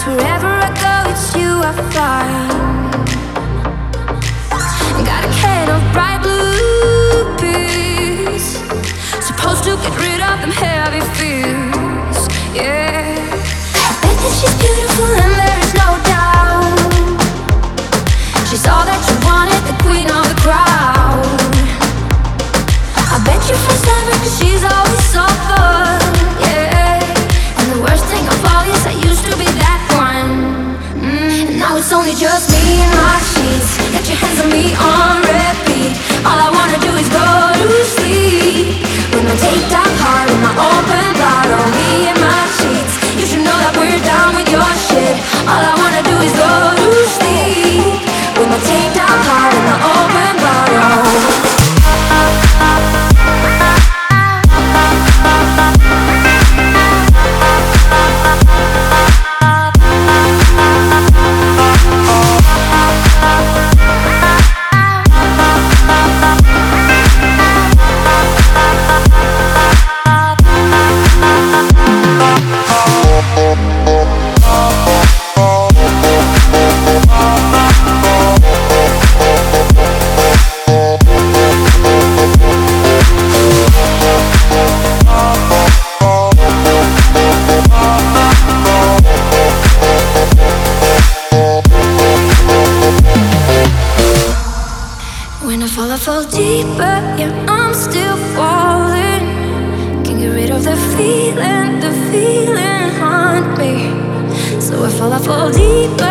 Cause wherever I go, it's you I find. fall, I fall deeper, yeah, I'm still falling. Can't get rid of the feeling, the feeling haunt me. So I fall, I fall deeper.